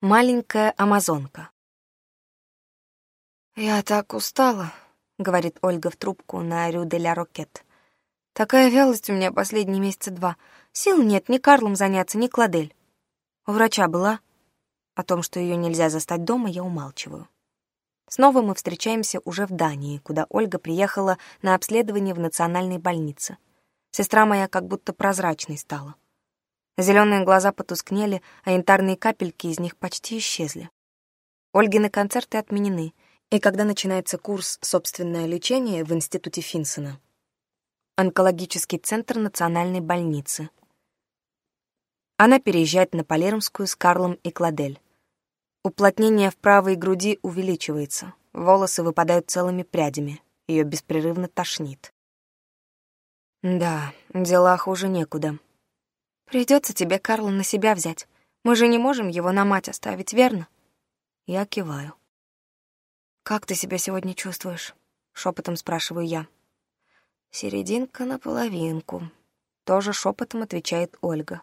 маленькая амазонка. «Я так устала», — говорит Ольга в трубку на Рю де ля Рокет. «Такая вялость у меня последние месяцы два. Сил нет ни Карлом заняться, ни Кладель. У врача была. О том, что ее нельзя застать дома, я умалчиваю». Снова мы встречаемся уже в Дании, куда Ольга приехала на обследование в национальной больнице. Сестра моя как будто прозрачной стала. Зеленые глаза потускнели, а янтарные капельки из них почти исчезли. Ольгины концерты отменены, и когда начинается курс «Собственное лечение» в Институте Финсона, онкологический центр национальной больницы. Она переезжает на Палермскую с Карлом и Кладель. Уплотнение в правой груди увеличивается, волосы выпадают целыми прядями, ее беспрерывно тошнит. Да, дела хуже некуда. Придется тебе, Карла на себя взять. Мы же не можем его на мать оставить, верно? Я киваю. Как ты себя сегодня чувствуешь? Шепотом спрашиваю я. Серединка наполовинку. Тоже шепотом отвечает Ольга.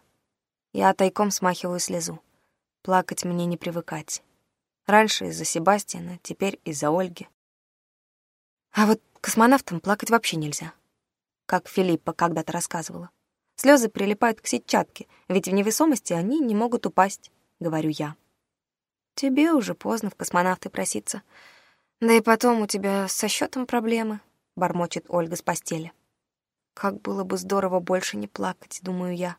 Я тайком смахиваю слезу. Плакать мне не привыкать. Раньше из-за Себастьяна, теперь из-за Ольги. А вот космонавтам плакать вообще нельзя. Как Филиппа когда-то рассказывала. Слезы прилипают к сетчатке, ведь в невесомости они не могут упасть, — говорю я. Тебе уже поздно в космонавты проситься. Да и потом у тебя со счетом проблемы, — бормочет Ольга с постели. Как было бы здорово больше не плакать, думаю я.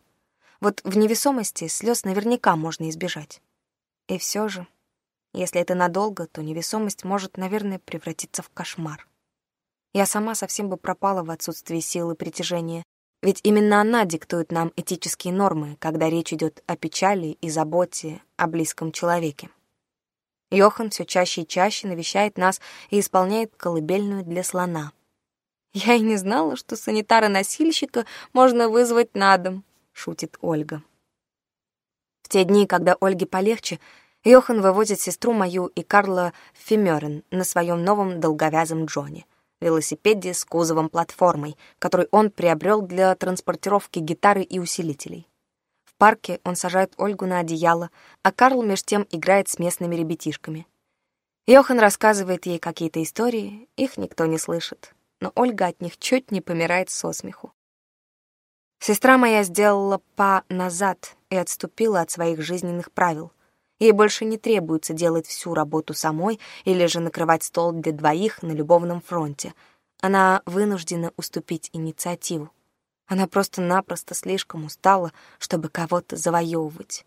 Вот в невесомости слез наверняка можно избежать. И все же, если это надолго, то невесомость может, наверное, превратиться в кошмар. Я сама совсем бы пропала в отсутствии силы притяжения, ведь именно она диктует нам этические нормы, когда речь идет о печали и заботе о близком человеке. Йохан все чаще и чаще навещает нас и исполняет колыбельную для слона. «Я и не знала, что санитара-носильщика можно вызвать на дом», — шутит Ольга. В те дни, когда Ольге полегче, Йохан выводит сестру мою и Карла Фимерен на своем новом долговязом Джоне — велосипеде с кузовом платформой, который он приобрел для транспортировки гитары и усилителей. В парке он сажает Ольгу на одеяло, а Карл меж тем играет с местными ребятишками. Йохан рассказывает ей какие-то истории, их никто не слышит, но Ольга от них чуть не помирает со смеху. Сестра моя сделала па назад и отступила от своих жизненных правил — Ей больше не требуется делать всю работу самой или же накрывать стол для двоих на любовном фронте. Она вынуждена уступить инициативу. Она просто-напросто слишком устала, чтобы кого-то завоевывать.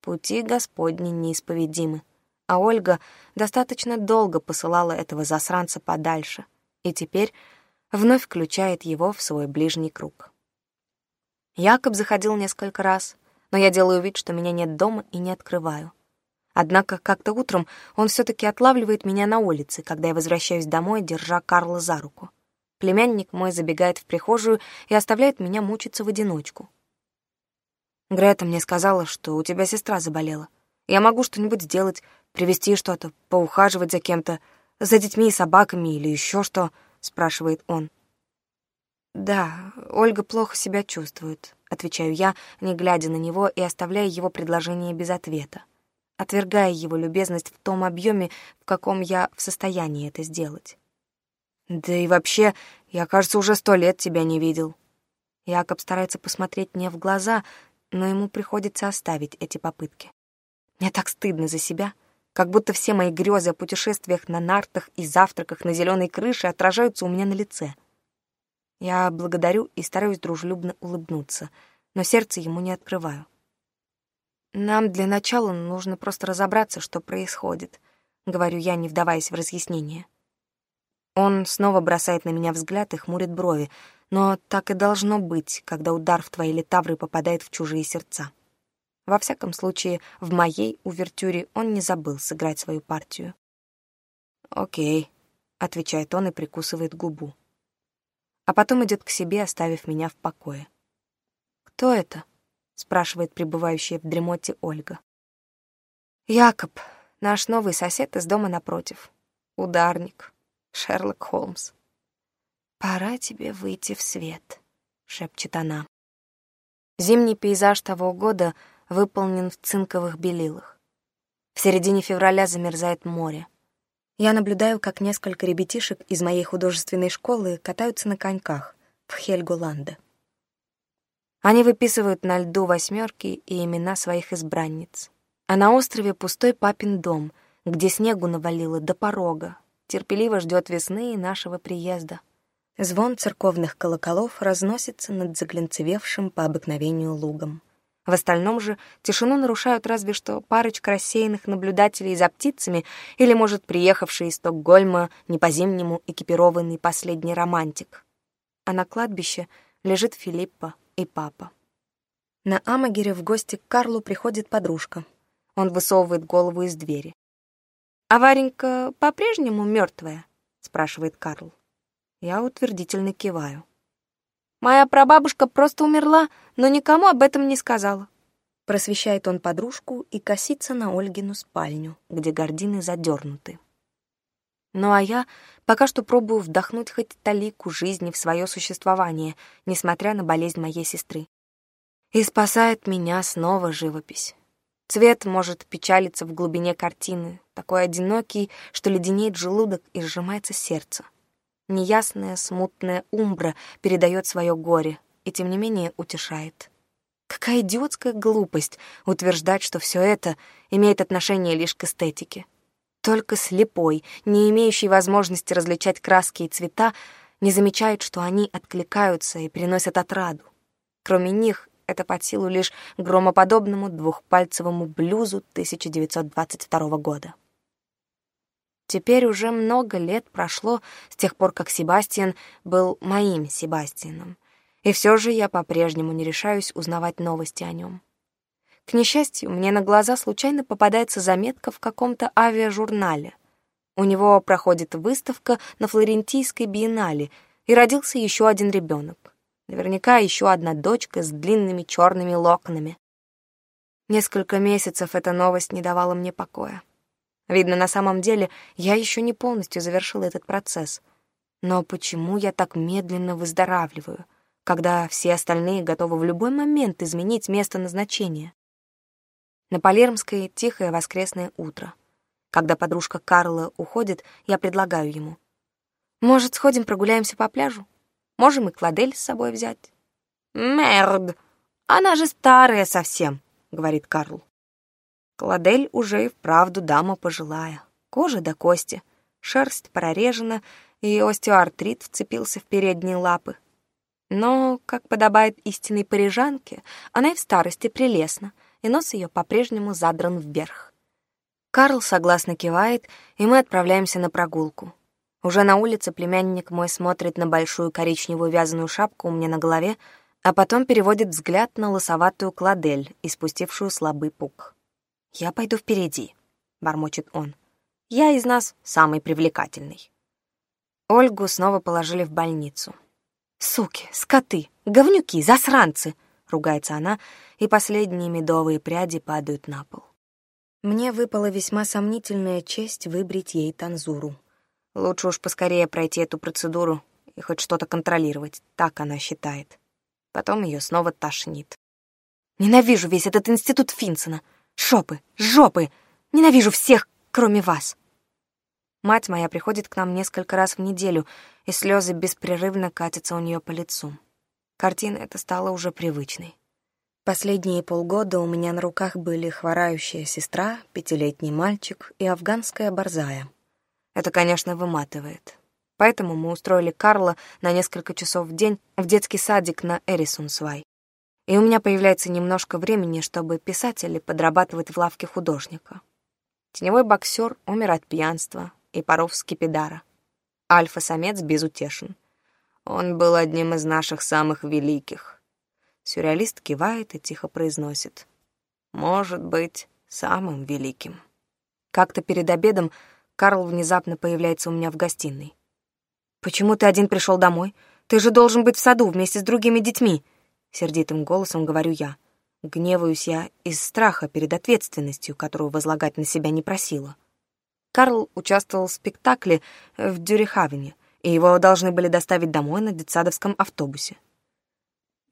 Пути Господни неисповедимы. А Ольга достаточно долго посылала этого засранца подальше и теперь вновь включает его в свой ближний круг. Якоб заходил несколько раз, но я делаю вид, что меня нет дома и не открываю. Однако, как-то утром он все-таки отлавливает меня на улице, когда я возвращаюсь домой, держа Карла за руку. Племянник мой забегает в прихожую и оставляет меня мучиться в одиночку. Грета мне сказала, что у тебя сестра заболела. Я могу что-нибудь сделать, привезти что-то, поухаживать за кем-то, за детьми и собаками или еще что, спрашивает он. Да, Ольга плохо себя чувствует, отвечаю я, не глядя на него и оставляя его предложение без ответа отвергая его любезность в том объеме, в каком я в состоянии это сделать. «Да и вообще, я, кажется, уже сто лет тебя не видел». Якоб старается посмотреть мне в глаза, но ему приходится оставить эти попытки. Мне так стыдно за себя, как будто все мои грезы о путешествиях на нартах и завтраках на зеленой крыше отражаются у меня на лице. Я благодарю и стараюсь дружелюбно улыбнуться, но сердце ему не открываю. «Нам для начала нужно просто разобраться, что происходит», — говорю я, не вдаваясь в разъяснение. Он снова бросает на меня взгляд и хмурит брови, но так и должно быть, когда удар в твои летавры попадает в чужие сердца. Во всяком случае, в моей увертюре он не забыл сыграть свою партию. «Окей», — отвечает он и прикусывает губу. А потом идет к себе, оставив меня в покое. «Кто это?» спрашивает пребывающая в дремоте Ольга. Якоб, наш новый сосед из дома напротив. Ударник. Шерлок Холмс. «Пора тебе выйти в свет», — шепчет она. Зимний пейзаж того года выполнен в цинковых белилах. В середине февраля замерзает море. Я наблюдаю, как несколько ребятишек из моей художественной школы катаются на коньках в Хельголанде. Они выписывают на льду восьмерки и имена своих избранниц. А на острове пустой папин дом, где снегу навалило до порога. Терпеливо ждет весны и нашего приезда. Звон церковных колоколов разносится над заглянцевевшим по обыкновению лугом. В остальном же тишину нарушают разве что парочка рассеянных наблюдателей за птицами или, может, приехавший из Стокгольма не по-зимнему экипированный последний романтик. А на кладбище лежит Филиппа, и папа. На Амагере в гости к Карлу приходит подружка. Он высовывает голову из двери. «А Варенька по-прежнему мертвая?» — спрашивает Карл. Я утвердительно киваю. «Моя прабабушка просто умерла, но никому об этом не сказала». Просвещает он подружку и косится на Ольгину спальню, где гордины задернуты. Ну а я пока что пробую вдохнуть хоть талику жизни в свое существование, несмотря на болезнь моей сестры. И спасает меня снова живопись. Цвет может печалиться в глубине картины, такой одинокий, что леденеет желудок и сжимается сердце. Неясная, смутная умбра передает свое горе и, тем не менее, утешает. Какая идиотская глупость утверждать, что все это имеет отношение лишь к эстетике. Только слепой, не имеющий возможности различать краски и цвета, не замечает, что они откликаются и приносят отраду. Кроме них, это под силу лишь громоподобному двухпальцевому блюзу 1922 года. Теперь уже много лет прошло с тех пор, как Себастьян был моим Себастьяном, и все же я по-прежнему не решаюсь узнавать новости о нем. К несчастью, мне на глаза случайно попадается заметка в каком-то авиажурнале. У него проходит выставка на Флорентийской биеннале, и родился еще один ребенок. Наверняка еще одна дочка с длинными черными локонами. Несколько месяцев эта новость не давала мне покоя. Видно, на самом деле я еще не полностью завершила этот процесс. Но почему я так медленно выздоравливаю, когда все остальные готовы в любой момент изменить место назначения? На Палермской тихое воскресное утро. Когда подружка Карла уходит, я предлагаю ему. «Может, сходим прогуляемся по пляжу? Можем и кладель с собой взять?» «Мерд! Она же старая совсем!» — говорит Карл. Кладель уже и вправду дама пожилая. Кожа до кости, шерсть прорежена, и остеоартрит вцепился в передние лапы. Но, как подобает истинной парижанке, она и в старости прелестна — и нос ее по-прежнему задран вверх. Карл согласно кивает, и мы отправляемся на прогулку. Уже на улице племянник мой смотрит на большую коричневую вязаную шапку у меня на голове, а потом переводит взгляд на лосоватую кладель, испустившую слабый пук. «Я пойду впереди», — бормочет он. «Я из нас самый привлекательный». Ольгу снова положили в больницу. «Суки, скоты, говнюки, засранцы!» ругается она, и последние медовые пряди падают на пол. Мне выпала весьма сомнительная честь выбрить ей танзуру. Лучше уж поскорее пройти эту процедуру и хоть что-то контролировать, так она считает. Потом ее снова тошнит. Ненавижу весь этот институт Финсона. Шопы, жопы. Ненавижу всех, кроме вас. Мать моя приходит к нам несколько раз в неделю, и слезы беспрерывно катятся у нее по лицу. Картина эта стала уже привычной. Последние полгода у меня на руках были хворающая сестра, пятилетний мальчик и афганская борзая. Это, конечно, выматывает. Поэтому мы устроили Карла на несколько часов в день в детский садик на Эрисунсвай. И у меня появляется немножко времени, чтобы писать или подрабатывать в лавке художника. Теневой боксер умер от пьянства и паров скипидара. Альфа-самец безутешен. Он был одним из наших самых великих. Сюрреалист кивает и тихо произносит. Может быть, самым великим. Как-то перед обедом Карл внезапно появляется у меня в гостиной. «Почему ты один пришел домой? Ты же должен быть в саду вместе с другими детьми!» Сердитым голосом говорю я. Гневаюсь я из страха перед ответственностью, которую возлагать на себя не просила. Карл участвовал в спектакле в Дюрихавене — и его должны были доставить домой на детсадовском автобусе.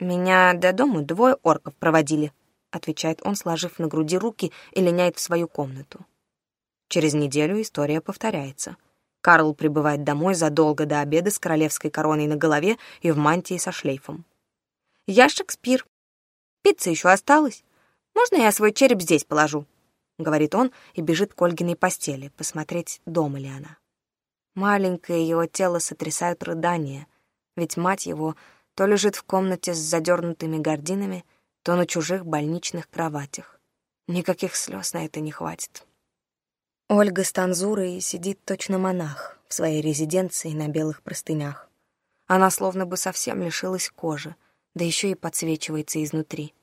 «Меня до дома двое орков проводили», — отвечает он, сложив на груди руки и линяет в свою комнату. Через неделю история повторяется. Карл прибывает домой задолго до обеда с королевской короной на голове и в мантии со шлейфом. «Я Шекспир. Пицца еще осталась. Можно я свой череп здесь положу?» — говорит он и бежит к Ольгиной постели, посмотреть, дома ли она. Маленькое его тело сотрясают рыдания, ведь мать его то лежит в комнате с задернутыми гординами, то на чужих больничных кроватях. Никаких слез на это не хватит. Ольга с танзурой сидит точно монах в своей резиденции на белых простынях. Она словно бы совсем лишилась кожи, да еще и подсвечивается изнутри.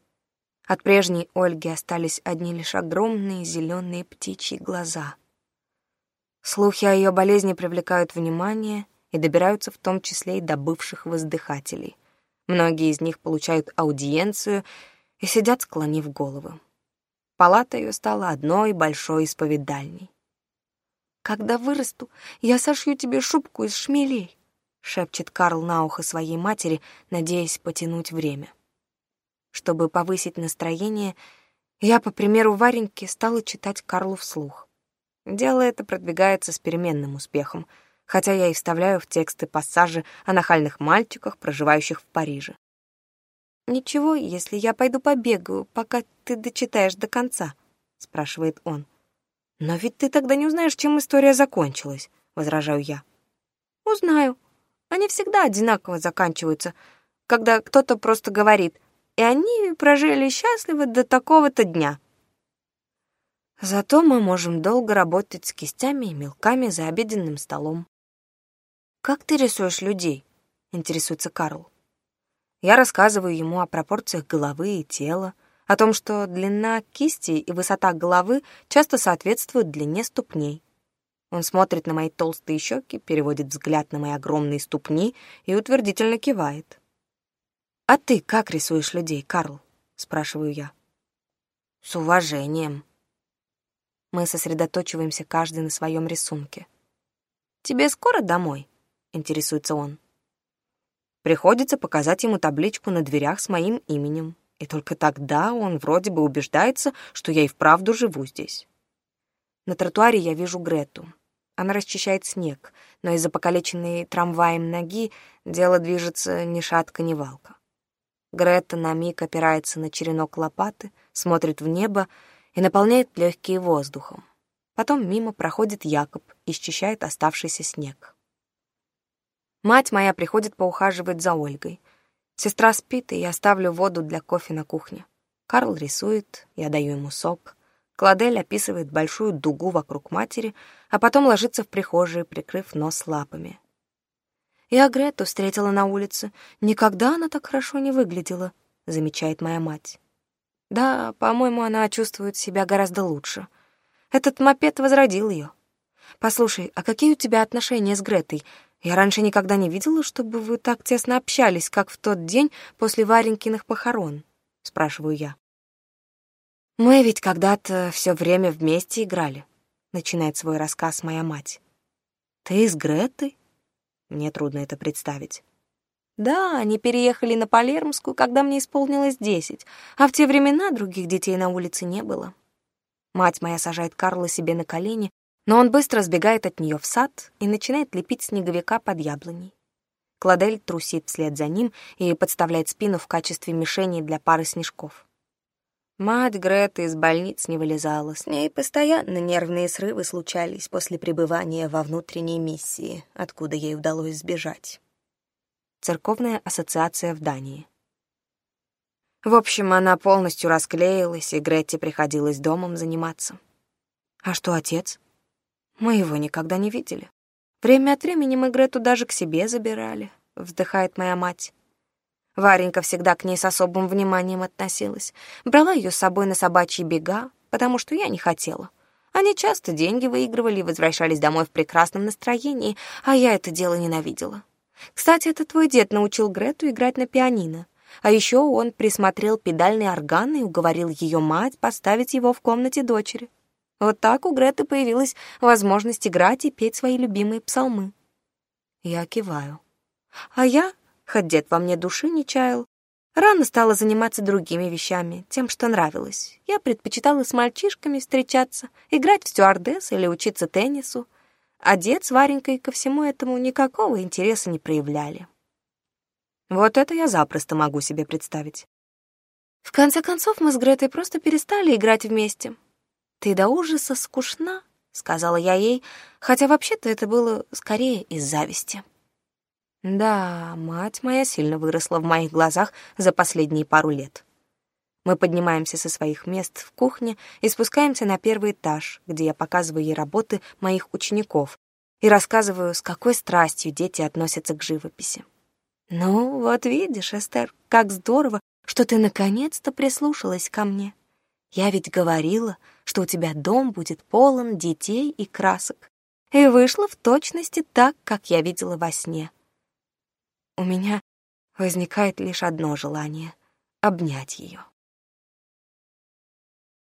От прежней Ольги остались одни лишь огромные зеленые птичьи глаза — Слухи о ее болезни привлекают внимание и добираются в том числе и до бывших воздыхателей. Многие из них получают аудиенцию и сидят, склонив головы. Палата ее стала одной большой исповедальней. «Когда вырасту, я сошью тебе шубку из шмелей», — шепчет Карл на ухо своей матери, надеясь потянуть время. Чтобы повысить настроение, я, по примеру Вареньки, стала читать Карлу вслух. Дело это продвигается с переменным успехом, хотя я и вставляю в тексты пассажи о нахальных мальчиках, проживающих в Париже. «Ничего, если я пойду побегаю, пока ты дочитаешь до конца», — спрашивает он. «Но ведь ты тогда не узнаешь, чем история закончилась», — возражаю я. «Узнаю. Они всегда одинаково заканчиваются, когда кто-то просто говорит, и они прожили счастливо до такого-то дня». Зато мы можем долго работать с кистями и мелками за обеденным столом. «Как ты рисуешь людей?» — интересуется Карл. Я рассказываю ему о пропорциях головы и тела, о том, что длина кисти и высота головы часто соответствуют длине ступней. Он смотрит на мои толстые щеки, переводит взгляд на мои огромные ступни и утвердительно кивает. «А ты как рисуешь людей, Карл?» — спрашиваю я. «С уважением», мы сосредоточиваемся каждый на своем рисунке. «Тебе скоро домой?» — интересуется он. Приходится показать ему табличку на дверях с моим именем. И только тогда он вроде бы убеждается, что я и вправду живу здесь. На тротуаре я вижу Грету. Она расчищает снег, но из-за покалеченной трамваем ноги дело движется ни шатка, ни валка. Грета на миг опирается на черенок лопаты, смотрит в небо и наполняет легкие воздухом. Потом мимо проходит Якоб и счищает оставшийся снег. Мать моя приходит поухаживать за Ольгой. Сестра спит, и я ставлю воду для кофе на кухне. Карл рисует, я даю ему сок. Кладель описывает большую дугу вокруг матери, а потом ложится в прихожей, прикрыв нос лапами. Я Грету встретила на улице. Никогда она так хорошо не выглядела, замечает моя мать. Да, по-моему, она чувствует себя гораздо лучше. Этот мопед возродил ее. Послушай, а какие у тебя отношения с Гретой? Я раньше никогда не видела, чтобы вы так тесно общались, как в тот день после Варенькиных похорон, спрашиваю я. Мы ведь когда-то все время вместе играли, начинает свой рассказ моя мать. Ты с Гретой? Мне трудно это представить. Да, они переехали на Палермскую, когда мне исполнилось десять, а в те времена других детей на улице не было. Мать моя сажает Карла себе на колени, но он быстро сбегает от нее в сад и начинает лепить снеговика под яблоней. Кладель трусит вслед за ним и подставляет спину в качестве мишени для пары снежков. Мать Греты из больниц не вылезала, с ней постоянно нервные срывы случались после пребывания во внутренней миссии, откуда ей удалось сбежать церковная ассоциация в Дании. В общем, она полностью расклеилась, и Гретте приходилось домом заниматься. А что отец? Мы его никогда не видели. Время от времени мы Грету даже к себе забирали, вздыхает моя мать. Варенька всегда к ней с особым вниманием относилась. Брала ее с собой на собачьи бега, потому что я не хотела. Они часто деньги выигрывали и возвращались домой в прекрасном настроении, а я это дело ненавидела. Кстати, это твой дед научил Грету играть на пианино. А еще он присмотрел педальный орган и уговорил ее мать поставить его в комнате дочери. Вот так у Греты появилась возможность играть и петь свои любимые псалмы. Я киваю. А я, хоть дед во мне души не чаял, рано стала заниматься другими вещами, тем, что нравилось. Я предпочитала с мальчишками встречаться, играть в стюардесс или учиться теннису — а дед с Варенькой ко всему этому никакого интереса не проявляли. Вот это я запросто могу себе представить. В конце концов, мы с Гретой просто перестали играть вместе. «Ты до ужаса скучна», — сказала я ей, хотя вообще-то это было скорее из зависти. Да, мать моя сильно выросла в моих глазах за последние пару лет. Мы поднимаемся со своих мест в кухне и спускаемся на первый этаж, где я показываю ей работы моих учеников и рассказываю, с какой страстью дети относятся к живописи. «Ну, вот видишь, Эстер, как здорово, что ты наконец-то прислушалась ко мне. Я ведь говорила, что у тебя дом будет полон детей и красок. И вышло в точности так, как я видела во сне. У меня возникает лишь одно желание — обнять ее.